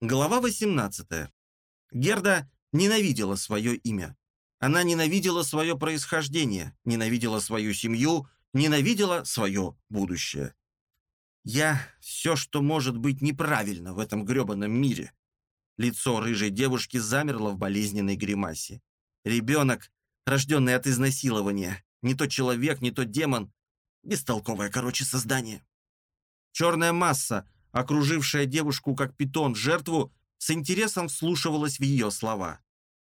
Глава 18. Герда ненавидела свое имя. Она ненавидела свое происхождение, ненавидела свою семью, ненавидела свое будущее. «Я — все, что может быть неправильно в этом гребаном мире». Лицо рыжей девушки замерло в болезненной гримасе. Ребенок, рожденный от изнасилования, не то человек, не то демон. Бестолковое, короче, создание. Черная масса — окружившая девушку как питон жертву, с интересом вслушивалась в ее слова.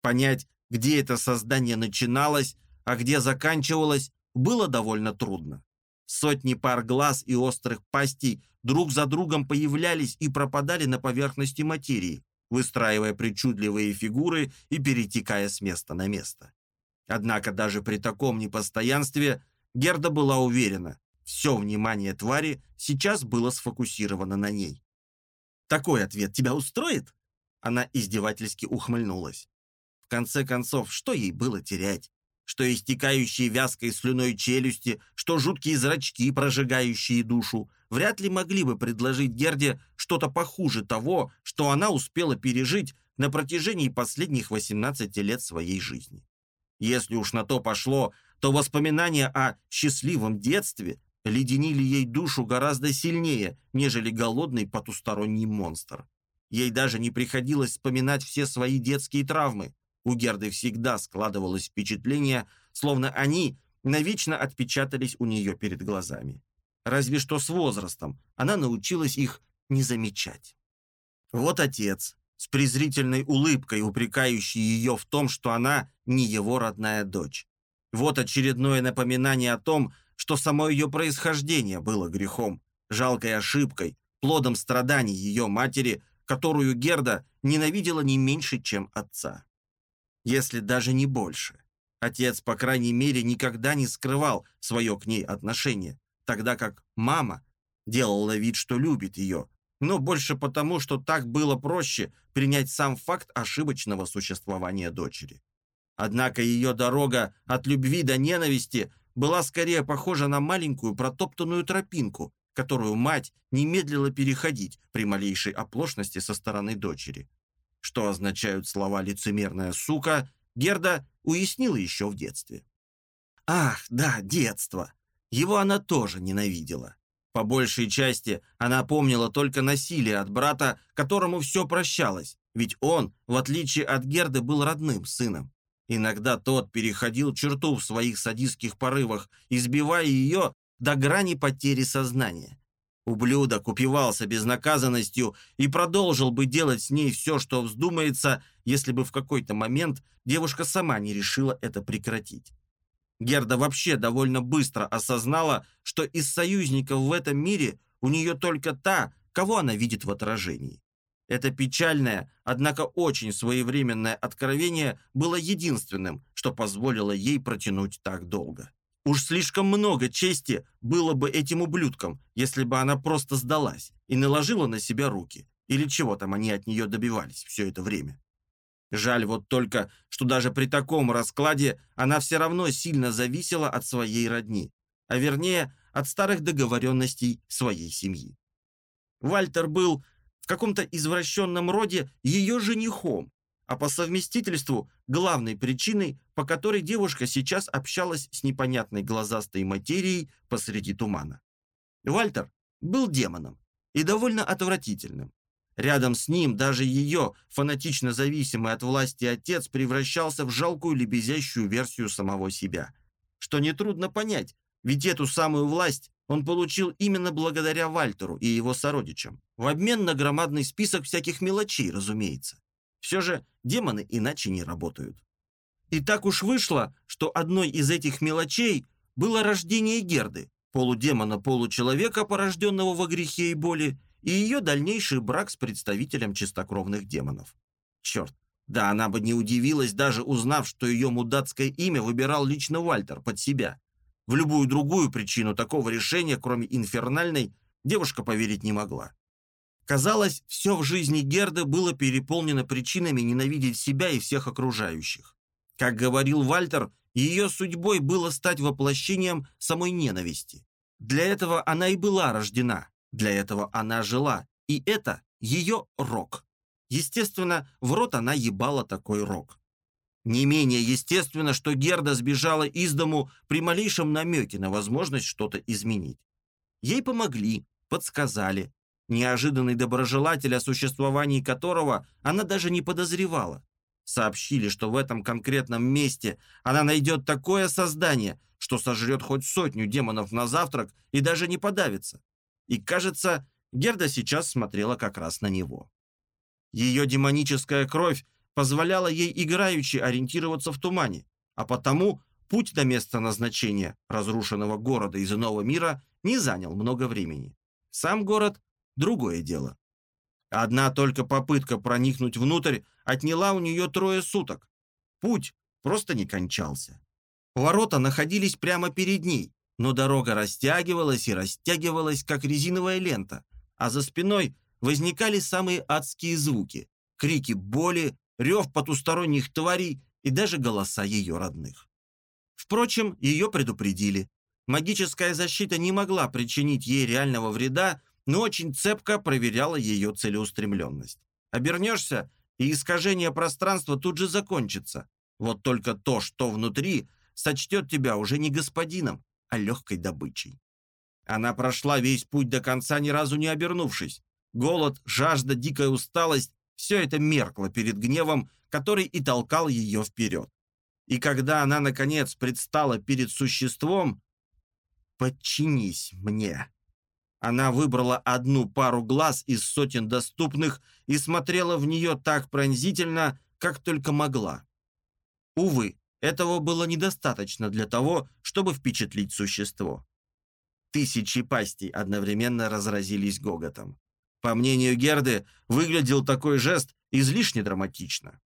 Понять, где это создание начиналось, а где заканчивалось, было довольно трудно. Сотни пар глаз и острых пастей друг за другом появлялись и пропадали на поверхности материи, выстраивая причудливые фигуры и перетекая с места на место. Однако даже при таком непостоянстве Герда была уверена, все внимание твари сейчас было сфокусировано на ней. «Такой ответ тебя устроит?» Она издевательски ухмыльнулась. В конце концов, что ей было терять? Что истекающие вязкой слюной челюсти, что жуткие зрачки, прожигающие душу, вряд ли могли бы предложить Герде что-то похуже того, что она успела пережить на протяжении последних 18 лет своей жизни. Если уж на то пошло, то воспоминания о счастливом детстве леденили ей душу гораздо сильнее, нежели голодный потусторонний монстр. Ей даже не приходилось вспоминать все свои детские травмы. У Герды всегда складывалось впечатление, словно они навечно отпечатались у нее перед глазами. Разве что с возрастом она научилась их не замечать. Вот отец, с презрительной улыбкой упрекающий ее в том, что она не его родная дочь. Вот очередное напоминание о том, что само ее происхождение было грехом, жалкой ошибкой, плодом страданий ее матери, которую Герда ненавидела не меньше, чем отца. Если даже не больше. Отец, по крайней мере, никогда не скрывал свое к ней отношение, тогда как мама делала вид, что любит ее, но больше потому, что так было проще принять сам факт ошибочного существования дочери. Однако ее дорога от любви до ненависти была скорее похожа на маленькую протоптанную тропинку, которую мать не медлила переходить при малейшей оплошности со стороны дочери. Что означают слова «лицемерная сука», Герда уяснила еще в детстве. Ах, да, детство. Его она тоже ненавидела. По большей части она помнила только насилие от брата, которому все прощалось, ведь он, в отличие от Герды, был родным сыном. Иногда тот переходил черту в своих садистских порывах, избивая ее до грани потери сознания. Ублюдок упивался безнаказанностью и продолжил бы делать с ней все, что вздумается, если бы в какой-то момент девушка сама не решила это прекратить. Герда вообще довольно быстро осознала, что из союзников в этом мире у нее только та, кого она видит в отражении. Это печальное, однако очень своевременное откровение было единственным, что позволило ей протянуть так долго. Уж слишком много чести было бы этим ублюдкам, если бы она просто сдалась и наложила на себя руки, или чего там они от нее добивались все это время. Жаль вот только, что даже при таком раскладе она все равно сильно зависела от своей родни, а вернее, от старых договоренностей своей семьи. Вальтер был в каком-то извращенном роде ее женихом, а по совместительству главной причиной, по которой девушка сейчас общалась с непонятной глазастой материей посреди тумана. Вальтер был демоном и довольно отвратительным. Рядом с ним даже ее, фанатично зависимый от власти отец, превращался в жалкую лебезящую версию самого себя. Что нетрудно понять, ведь эту самую власть он получил именно благодаря Вальтеру и его сородичам. В обмен на громадный список всяких мелочей, разумеется. Все же демоны иначе не работают. И так уж вышло, что одной из этих мелочей было рождение Герды, полудемона-получеловека, порожденного во грехе и боли, и ее дальнейший брак с представителем чистокровных демонов. Черт, да она бы не удивилась, даже узнав, что ее мудацкое имя выбирал лично Вальтер под себя. В любую другую причину такого решения, кроме инфернальной, девушка поверить не могла. Казалось, все в жизни Герды было переполнено причинами ненавидеть себя и всех окружающих. Как говорил Вальтер, ее судьбой было стать воплощением самой ненависти. Для этого она и была рождена, для этого она жила, и это ее рок. Естественно, в рот она ебала такой рок. Не менее естественно, что Герда сбежала из дому при малейшем намеке на возможность что-то изменить. Ей помогли, подсказали. Неожиданный доброжелатель, о существовании которого она даже не подозревала. Сообщили, что в этом конкретном месте она найдет такое создание, что сожрет хоть сотню демонов на завтрак и даже не подавится. И, кажется, Герда сейчас смотрела как раз на него. Ее демоническая кровь позволяла ей играючи ориентироваться в тумане, а потому путь до места назначения разрушенного города из иного мира не занял много времени. Сам город – другое дело. Одна только попытка проникнуть внутрь отняла у нее трое суток. Путь просто не кончался. Ворота находились прямо перед ней, но дорога растягивалась и растягивалась, как резиновая лента, а за спиной возникали самые адские звуки – крики боли, рев потусторонних тварей и даже голоса ее родных. Впрочем, ее предупредили. Магическая защита не могла причинить ей реального вреда, но очень цепко проверяла ее целеустремленность. Обернешься, и искажение пространства тут же закончится. Вот только то, что внутри, сочтет тебя уже не господином, а легкой добычей. Она прошла весь путь до конца, ни разу не обернувшись. Голод, жажда, дикая усталость – все это меркло перед гневом, который и толкал ее вперед. И когда она, наконец, предстала перед существом, «Подчинись мне». Она выбрала одну пару глаз из сотен доступных и смотрела в нее так пронзительно, как только могла. Увы, этого было недостаточно для того, чтобы впечатлить существо. Тысячи пастей одновременно разразились гоготом. По мнению Герды, выглядел такой жест излишне драматично.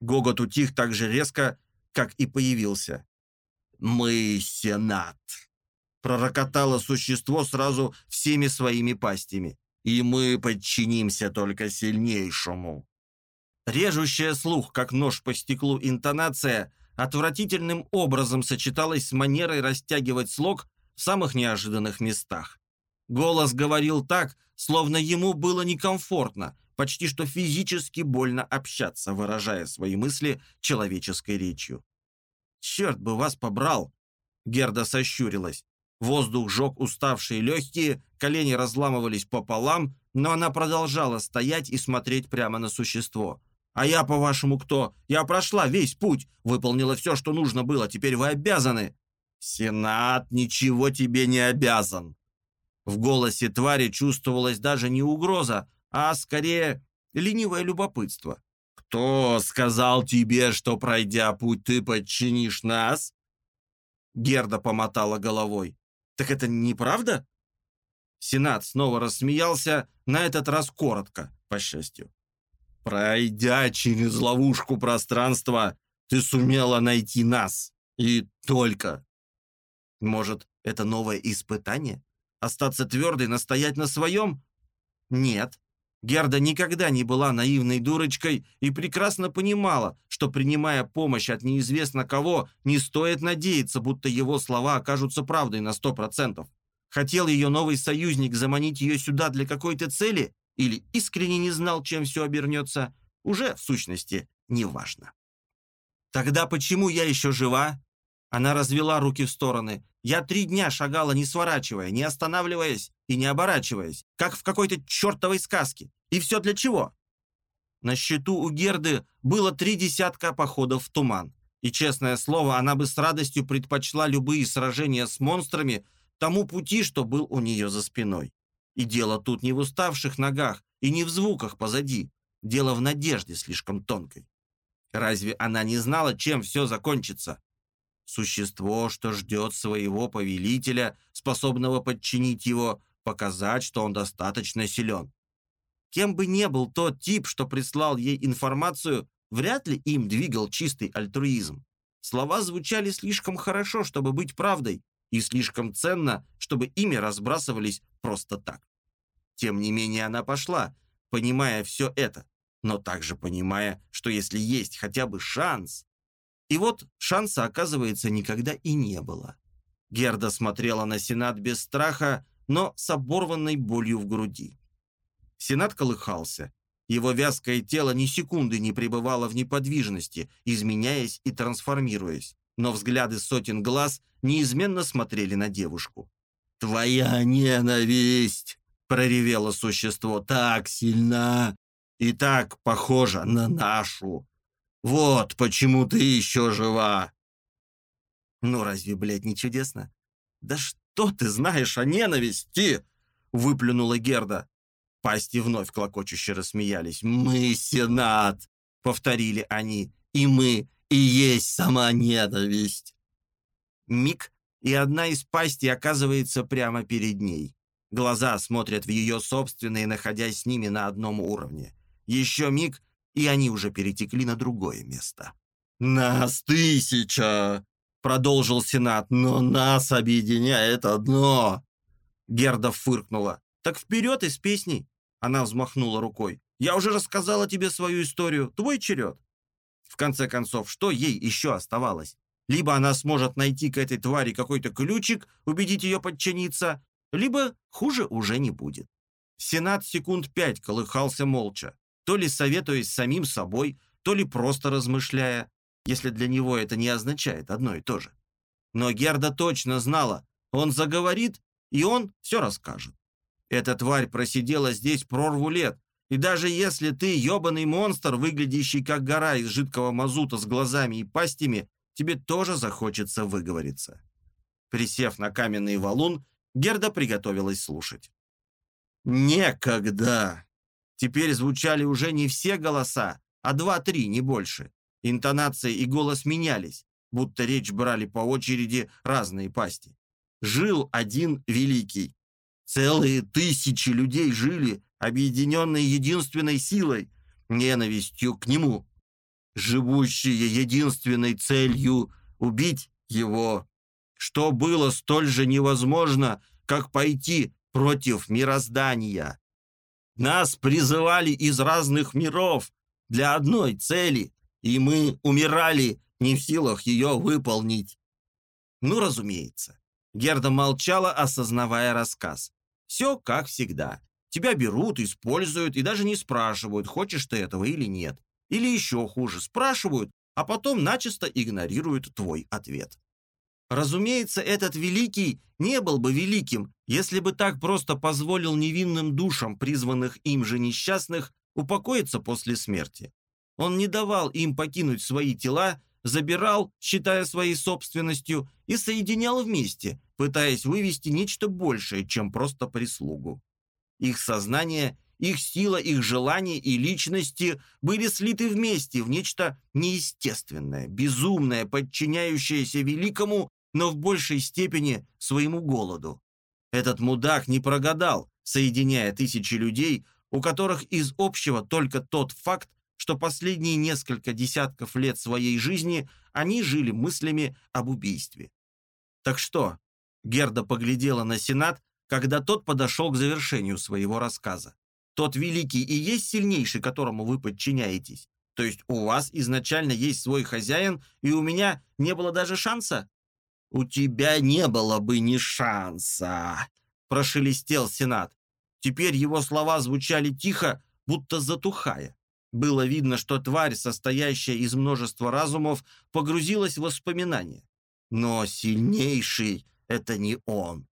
Гогот утих так же резко, как и появился. «Мы Сенат», — пророкотало существо сразу всеми своими пастями. «И мы подчинимся только сильнейшему». Режущая слух, как нож по стеклу интонация, отвратительным образом сочеталась с манерой растягивать слог в самых неожиданных местах. Голос говорил так, словно ему было некомфортно, почти что физически больно общаться, выражая свои мысли человеческой речью. «Черт бы вас побрал!» Герда сощурилась. Воздух жег уставшие легкие, колени разламывались пополам, но она продолжала стоять и смотреть прямо на существо. «А я, по-вашему, кто? Я прошла весь путь, выполнила все, что нужно было, теперь вы обязаны!» «Сенат ничего тебе не обязан!» В голосе твари чувствовалась даже не угроза, а скорее ленивое любопытство. «Кто сказал тебе, что, пройдя путь, ты подчинишь нас?» Герда помотала головой. «Так это неправда?» Сенат снова рассмеялся, на этот раз коротко, по счастью. «Пройдя через ловушку пространства, ты сумела найти нас. И только. Может, это новое испытание? Остаться твердой, настоять на своем? Нет. Герда никогда не была наивной дурочкой и прекрасно понимала, что, принимая помощь от неизвестно кого, не стоит надеяться, будто его слова окажутся правдой на сто процентов. Хотел ее новый союзник заманить ее сюда для какой-то цели или искренне не знал, чем все обернется, уже, в сущности, неважно. «Тогда почему я еще жива?» Она развела руки в стороны. Я три дня шагала, не сворачивая, не останавливаясь и не оборачиваясь, как в какой-то чертовой сказке. И все для чего? На счету у Герды было три десятка походов в туман. И, честное слово, она бы с радостью предпочла любые сражения с монстрами тому пути, что был у нее за спиной. И дело тут не в уставших ногах и не в звуках позади. Дело в надежде слишком тонкой. Разве она не знала, чем все закончится? Существо, что ждет своего повелителя, способного подчинить его, показать, что он достаточно силен. Кем бы ни был тот тип, что прислал ей информацию, вряд ли им двигал чистый альтруизм. Слова звучали слишком хорошо, чтобы быть правдой, и слишком ценно, чтобы ими разбрасывались просто так. Тем не менее она пошла, понимая все это, но также понимая, что если есть хотя бы шанс, и вот шанса, оказывается, никогда и не было. Герда смотрела на Сенат без страха, но с оборванной болью в груди. Сенат колыхался. Его вязкое тело ни секунды не пребывало в неподвижности, изменяясь и трансформируясь, но взгляды сотен глаз неизменно смотрели на девушку. «Твоя ненависть!» — проревело существо так сильна и так похожа на нашу. Вот почему ты еще жива!» «Ну разве, блядь, не чудесно?» «Да что ты знаешь о ненависти?» — выплюнула Герда. Пасти вновь клокочуще рассмеялись. «Мы Сенат!» — повторили они. «И мы, и есть сама ненависть!» Миг, и одна из пастей оказывается прямо перед ней. Глаза смотрят в ее собственные, находясь с ними на одном уровне. Еще миг, и они уже перетекли на другое место. «Нас тысяча!» — продолжил Сенат. «Но нас объединяет одно!» Герда фыркнула. «Так вперед из песней!» Она взмахнула рукой. «Я уже рассказала тебе свою историю. Твой черед!» В конце концов, что ей еще оставалось? Либо она сможет найти к этой твари какой-то ключик, убедить ее подчиниться, либо хуже уже не будет. Сенат секунд пять колыхался молча то ли советуясь самим собой, то ли просто размышляя, если для него это не означает одно и то же. Но Герда точно знала, он заговорит, и он все расскажет. Эта тварь просидела здесь прорву лет, и даже если ты ебаный монстр, выглядящий как гора из жидкого мазута с глазами и пастями, тебе тоже захочется выговориться. Присев на каменный валун, Герда приготовилась слушать. «Некогда!» Теперь звучали уже не все голоса, а два-три, не больше. Интонация и голос менялись, будто речь брали по очереди разные пасти. Жил один великий. Целые тысячи людей жили, объединенные единственной силой, ненавистью к нему, живущие единственной целью убить его, что было столь же невозможно, как пойти против мироздания. Нас призывали из разных миров для одной цели, и мы умирали, не в силах ее выполнить. Ну, разумеется. Герда молчала, осознавая рассказ. Все как всегда. Тебя берут, используют и даже не спрашивают, хочешь ты этого или нет. Или еще хуже, спрашивают, а потом начисто игнорируют твой ответ. Разумеется, этот великий не был бы великим, если бы так просто позволил невинным душам, призванных им же несчастных, упокоиться после смерти. Он не давал им покинуть свои тела, забирал, считая своей собственностью, и соединял вместе, пытаясь вывести нечто большее, чем просто прислугу. Их сознание, их сила, их желания и личности были слиты вместе в нечто неестественное, безумное, подчиняющееся великому но в большей степени своему голоду. Этот мудак не прогадал, соединяя тысячи людей, у которых из общего только тот факт, что последние несколько десятков лет своей жизни они жили мыслями об убийстве. Так что, Герда поглядела на Сенат, когда тот подошел к завершению своего рассказа. Тот великий и есть сильнейший, которому вы подчиняетесь. То есть у вас изначально есть свой хозяин, и у меня не было даже шанса? «У тебя не было бы ни шанса!» – прошелестел Сенат. Теперь его слова звучали тихо, будто затухая. Было видно, что тварь, состоящая из множества разумов, погрузилась в воспоминания. Но сильнейший — это не он.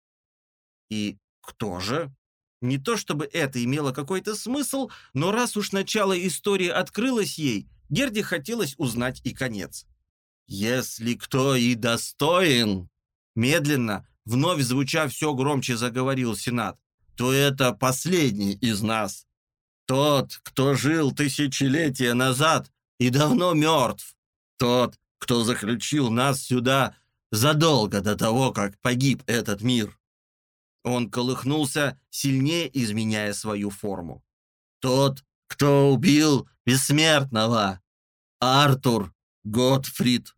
И кто же? Не то чтобы это имело какой-то смысл, но раз уж начало истории открылось ей, Герде хотелось узнать и конец. «Если кто и достоин...» Медленно, вновь звуча все громче заговорил Сенат, то это последний из нас. Тот, кто жил тысячелетия назад и давно мертв. Тот, кто заключил нас сюда задолго до того, как погиб этот мир. Он колыхнулся, сильнее изменяя свою форму. Тот, кто убил бессмертного. Артур Готфрид